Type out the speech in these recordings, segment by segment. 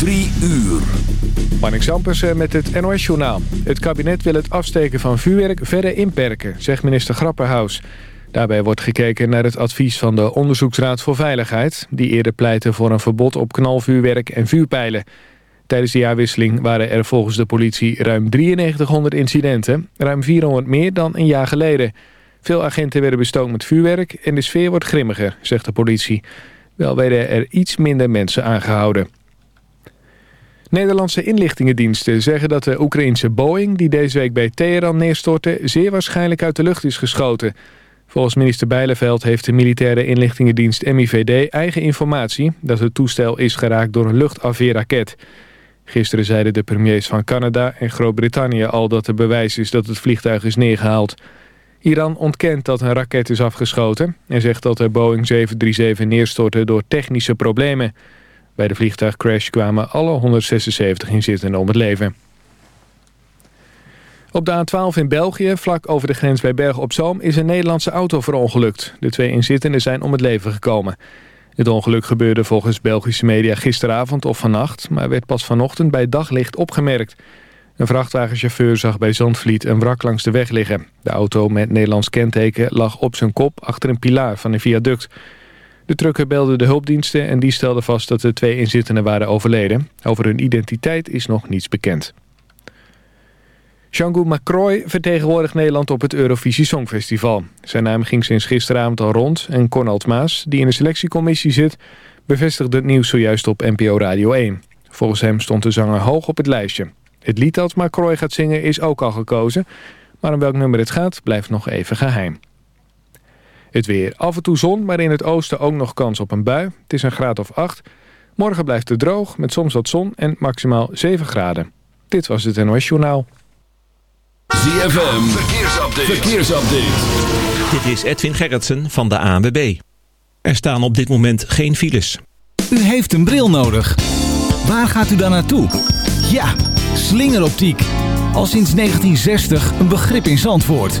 Drie uur. Marnik Zampersen met het NOS-journaal. Het kabinet wil het afsteken van vuurwerk verder inperken, zegt minister Grapperhaus. Daarbij wordt gekeken naar het advies van de Onderzoeksraad voor Veiligheid... die eerder pleitte voor een verbod op knalvuurwerk en vuurpijlen. Tijdens de jaarwisseling waren er volgens de politie ruim 9300 incidenten... ruim 400 meer dan een jaar geleden. Veel agenten werden bestookt met vuurwerk en de sfeer wordt grimmiger, zegt de politie. Wel werden er iets minder mensen aangehouden. Nederlandse inlichtingendiensten zeggen dat de Oekraïnse Boeing... die deze week bij Teheran neerstortte... zeer waarschijnlijk uit de lucht is geschoten. Volgens minister Bijleveld heeft de militaire inlichtingendienst MIVD eigen informatie... dat het toestel is geraakt door een luchtafweerraket. Gisteren zeiden de premiers van Canada en Groot-Brittannië al dat er bewijs is dat het vliegtuig is neergehaald. Iran ontkent dat een raket is afgeschoten... en zegt dat de Boeing 737 neerstortte door technische problemen... Bij de vliegtuigcrash kwamen alle 176 inzittenden om het leven. Op de A12 in België, vlak over de grens bij Bergen op Zoom... is een Nederlandse auto verongelukt. De twee inzittenden zijn om het leven gekomen. Het ongeluk gebeurde volgens Belgische media gisteravond of vannacht... maar werd pas vanochtend bij daglicht opgemerkt. Een vrachtwagenchauffeur zag bij Zandvliet een wrak langs de weg liggen. De auto met Nederlands kenteken lag op zijn kop achter een pilaar van een viaduct... De trucker belde de hulpdiensten en die stelden vast dat de twee inzittenden waren overleden. Over hun identiteit is nog niets bekend. Django Macroy vertegenwoordigt Nederland op het Eurovisie Songfestival. Zijn naam ging sinds gisteravond al rond en Cornald Maas, die in de selectiecommissie zit, bevestigde het nieuws zojuist op NPO Radio 1. Volgens hem stond de zanger hoog op het lijstje. Het lied dat Macroy gaat zingen is ook al gekozen, maar om welk nummer het gaat blijft nog even geheim. Het weer. Af en toe zon, maar in het oosten ook nog kans op een bui. Het is een graad of 8. Morgen blijft het droog, met soms wat zon en maximaal 7 graden. Dit was het NOS Journaal. ZFM, verkeersupdate. verkeersupdate. Dit is Edwin Gerritsen van de ANWB. Er staan op dit moment geen files. U heeft een bril nodig. Waar gaat u dan naartoe? Ja, slingeroptiek. Al sinds 1960 een begrip in Zandvoort.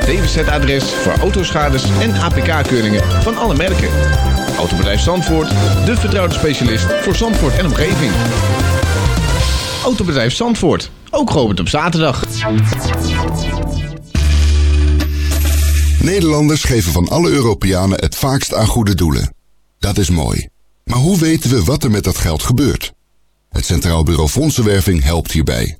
DWZ-adres voor autoschades en APK-keuringen van alle merken. Autobedrijf Zandvoort, de vertrouwde specialist voor Zandvoort en omgeving. Autobedrijf Zandvoort, ook geopend op zaterdag. Nederlanders geven van alle Europeanen het vaakst aan goede doelen. Dat is mooi. Maar hoe weten we wat er met dat geld gebeurt? Het Centraal Bureau Fondsenwerving helpt hierbij.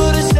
to the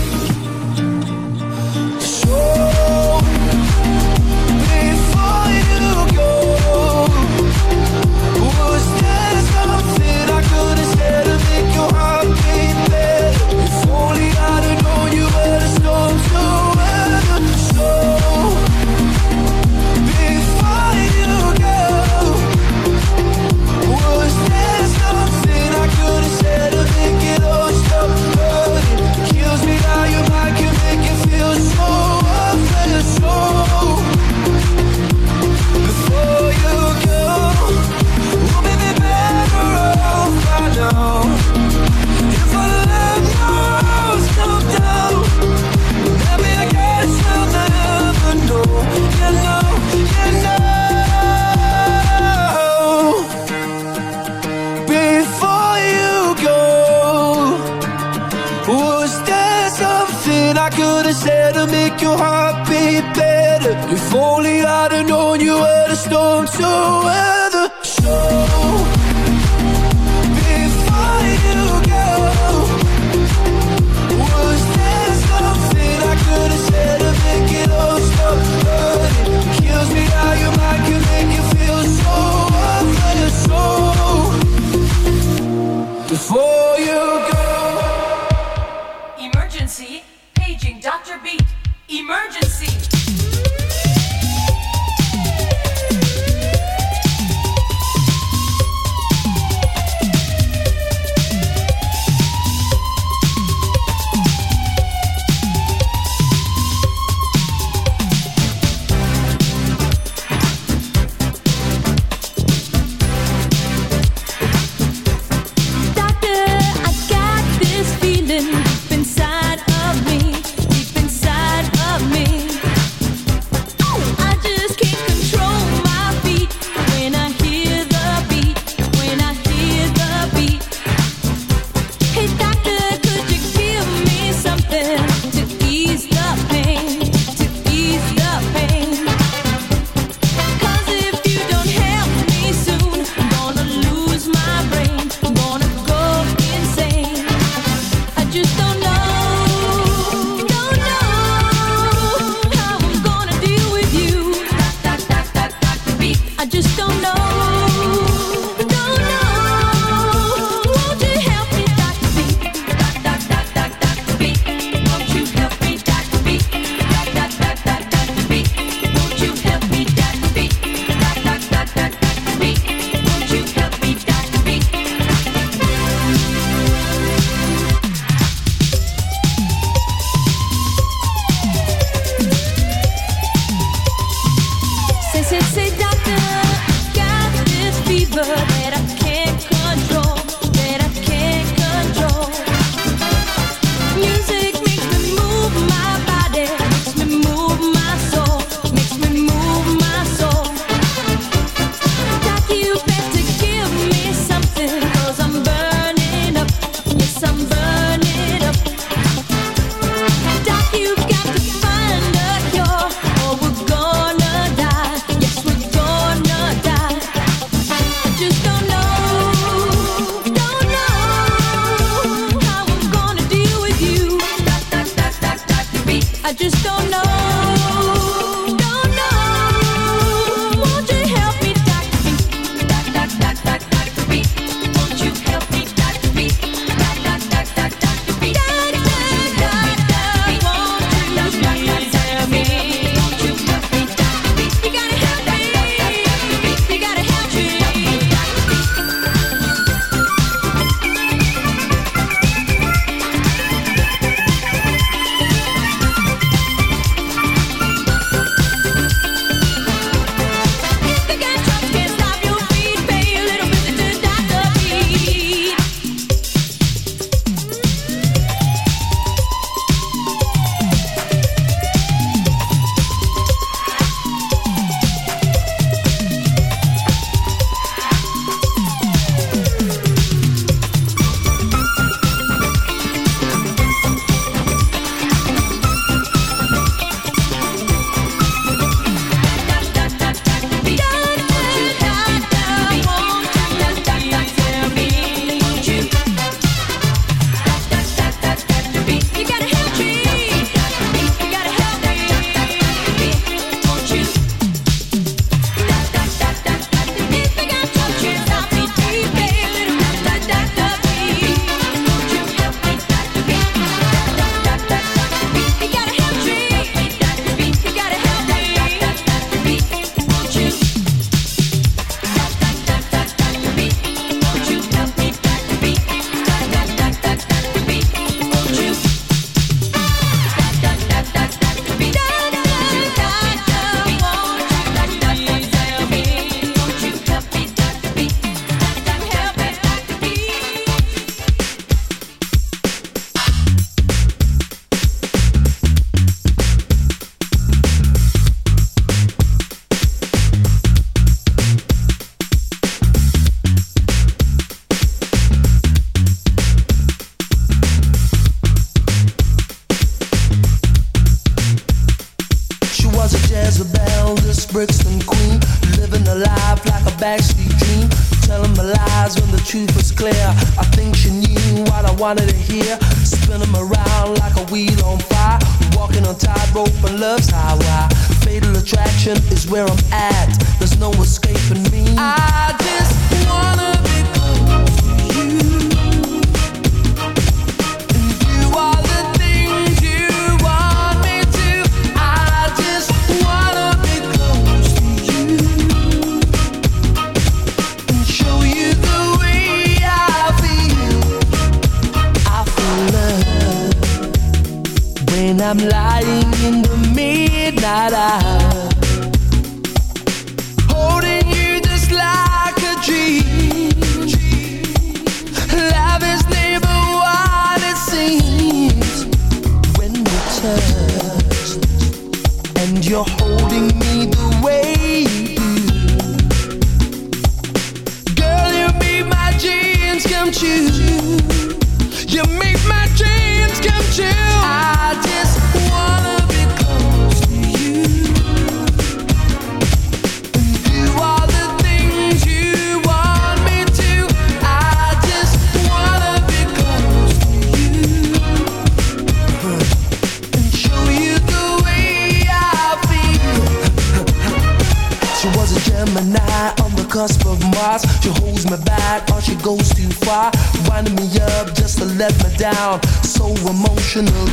Wanted to hear. Spinning around like a wheel on fire. Walking on tightrope and love's highway. Fatal attraction is where I'm at.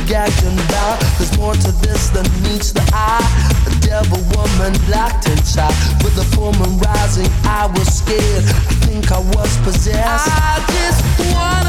Gagged and. There's more to this than meets the eye. A devil woman locked inside. With the full moon rising, I was scared. I think I was possessed. I just wanna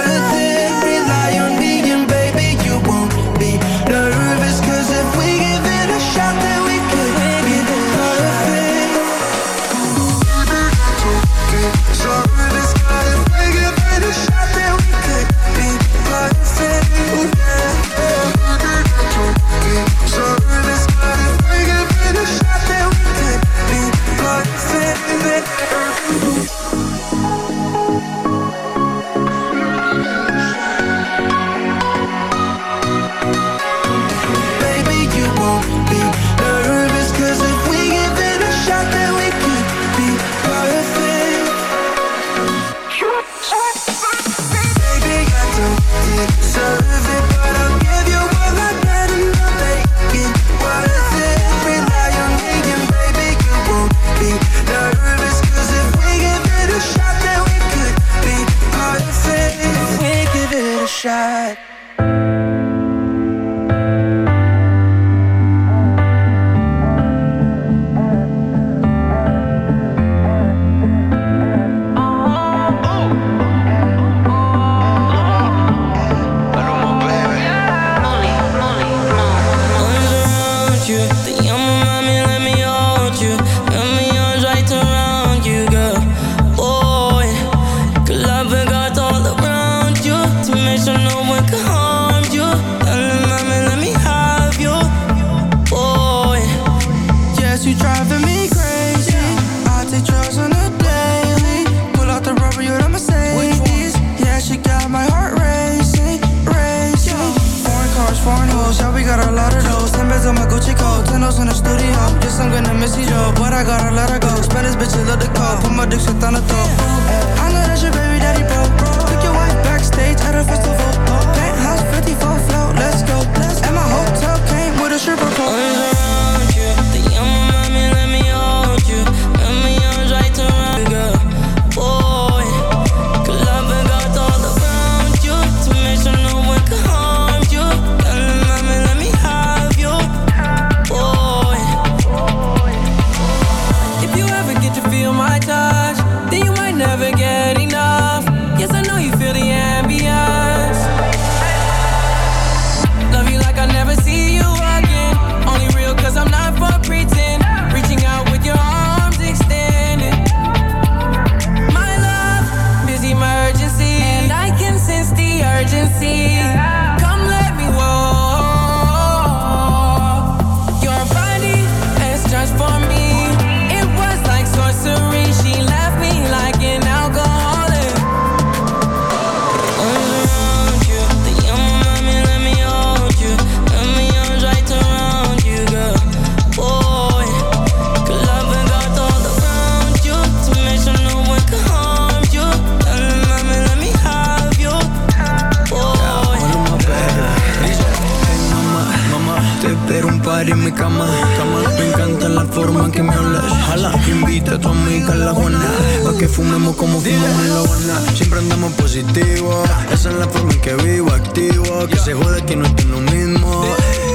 Cama, cama. Me encanta la forma en que me hablas. Jala, invita a tu amiga a la Juana. Pa' que fumemos como fumamos en la Habana. Siempre andamos positivo. Esa es la forma en que vivo, activo. Que se jode que no estoy lo mismo.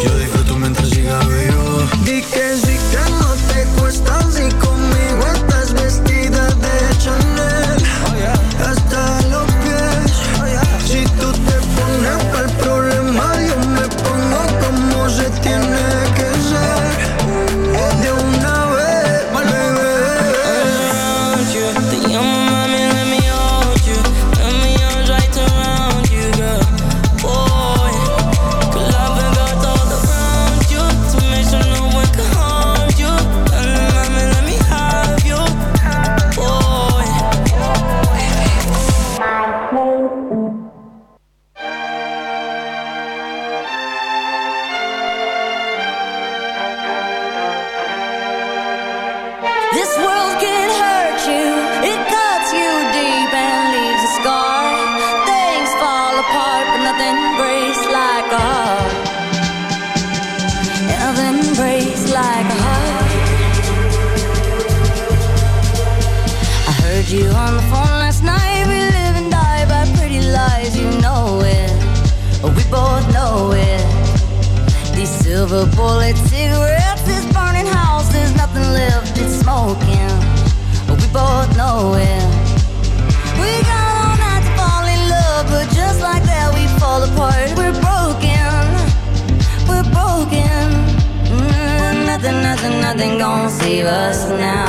Yo disfruto mientras siga vivo. Di que you it cuts you deep and leaves a scar. Things fall apart, but nothing breaks like a heart. Nothing brace like a heart. I heard you on the phone last night. We live and die by pretty lies, you know it. We both know it. These silver bullet cigarettes, left, it's smoking. We both know it. We got all night to fall in love, but just like that, we fall apart. We're broken, we're broken. Mm, nothing, nothing, nothing gonna save us now.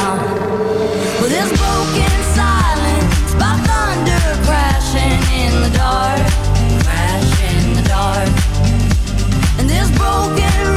Well, this broken silence by thunder crashing in the dark, crash in the dark. And this broken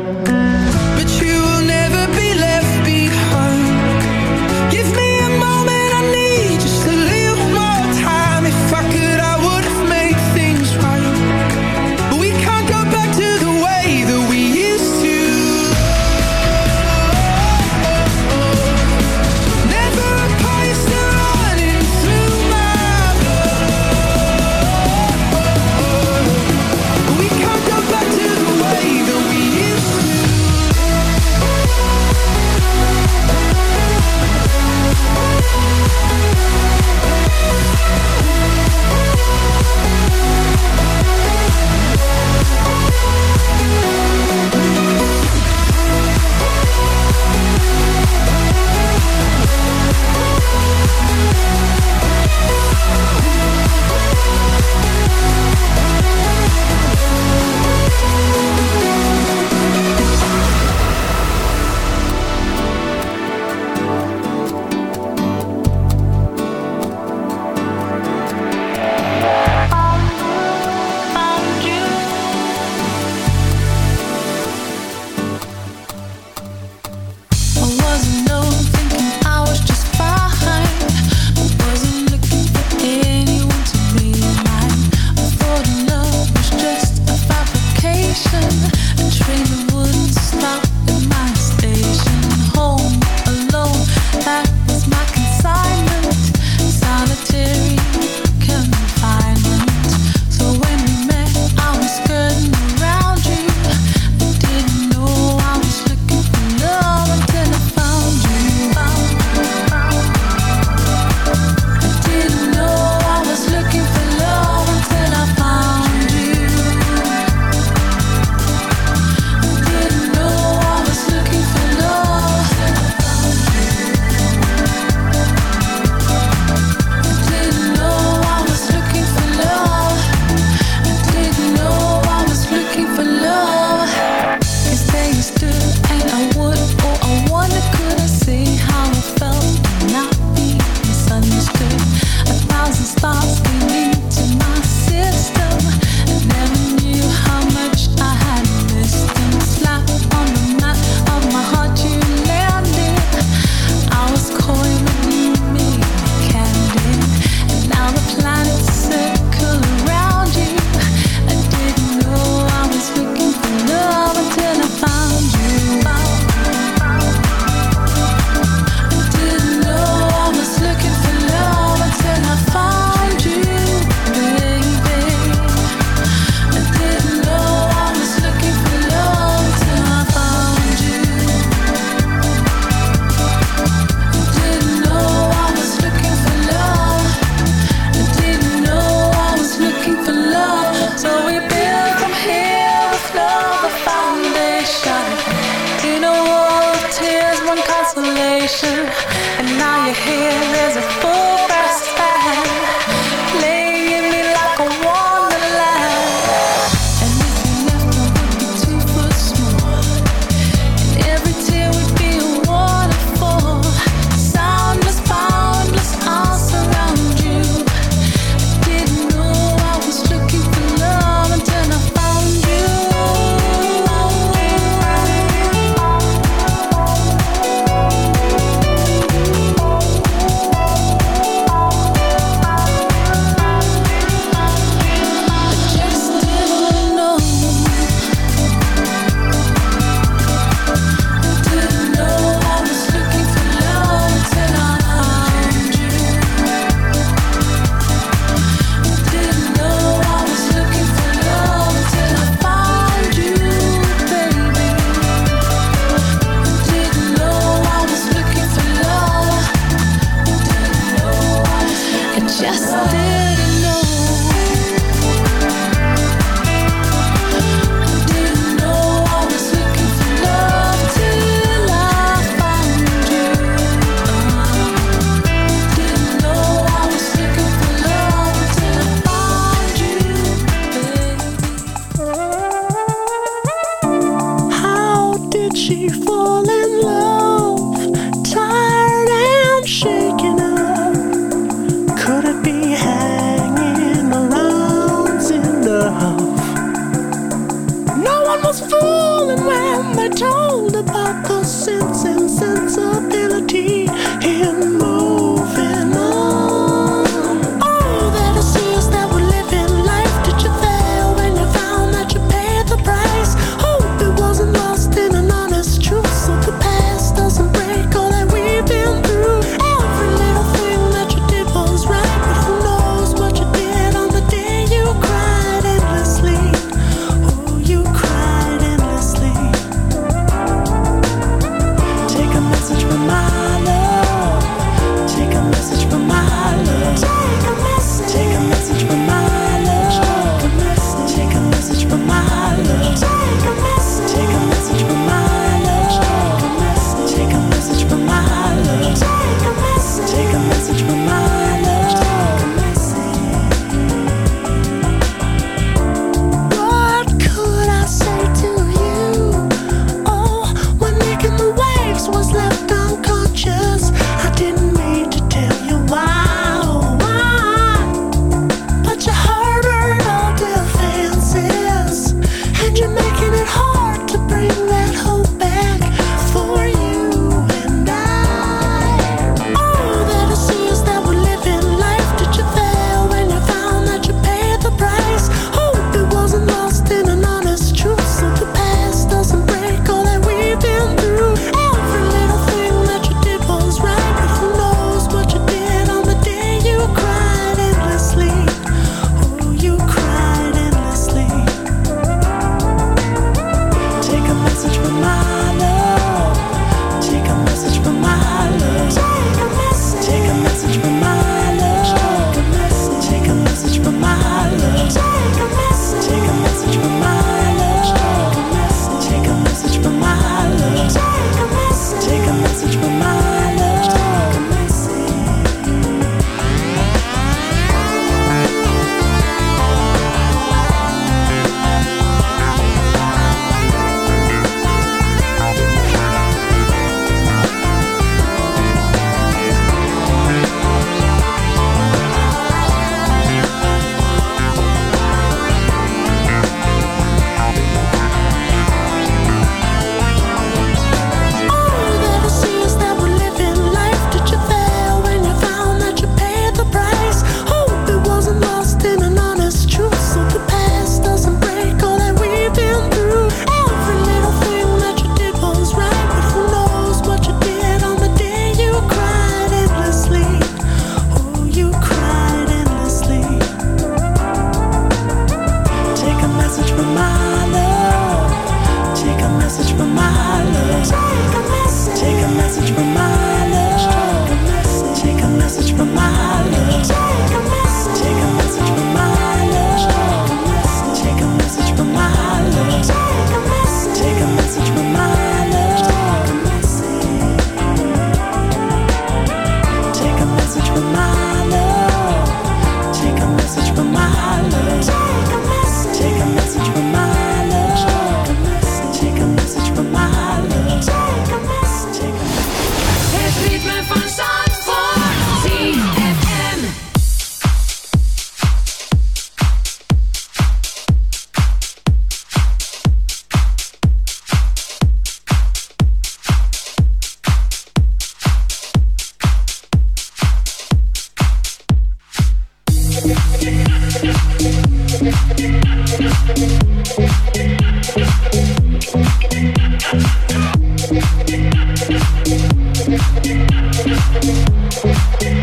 Yeah.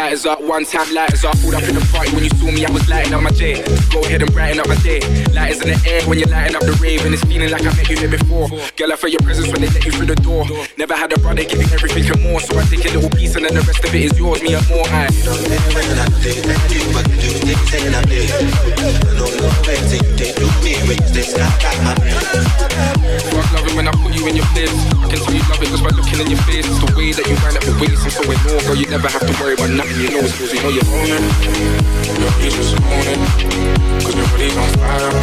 Lighters up, one time lighters up. Pulled up in the party when you saw me, I was lighting up my day. Go ahead and brighten up my day. Lighters in the air when you're lighting up the rave, and it's feeling like I met you here before. Girl, I felt your presence when they let you through the door. Never had a brother you everything and more, so I take a little piece and then the rest of it is yours, me and more. I don't know. When I put you in your place. I can tell you love it just by looking in your face. It's the way that you wind up your waist and so it more, girl. You never have to worry about nothing. You know it's cause you know you're owning. Your peace just it. Cause your body's on fire.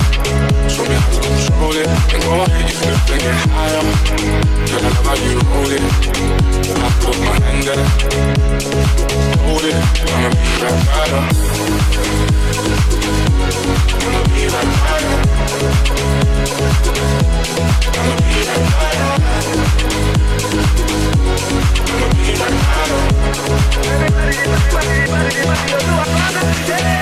Show me how to control it. And go ahead, you flip and get higher. Girl, I love how you roll it. I put my hand there. Hold it. I'ma be right by her. I'ma be right by her. I'ma be Yeah.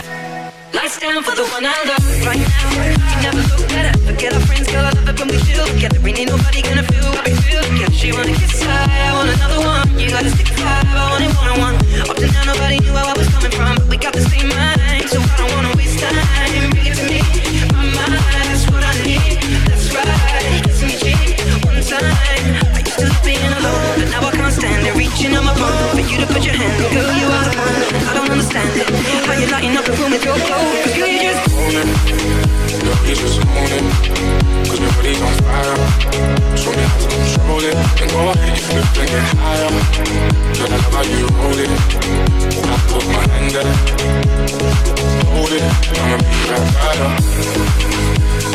Down for the one I love right now. You never look better. Forget our friends, girl. I love it when we chill together. Ain't nobody gonna feel what we feel together. She wanna kiss high, I want another one. You gotta stick five, I want it one on one. Up to now, nobody knew where I was coming from, but we got the same mind, so I don't wanna waste time. Bring it to me, my mind, that's what I need. That's right, kiss me cheek one time. Alone, but now I can't stand. Reaching on my phone for you to put your hand. Girl, you are. I don't understand it. How you lighting up the room with your clothes? Girl, you just peace just. Cause your body's. Show me how to control it. And go you flip and higher. I love you it. Put my hand there. Hold it. I'ma be right.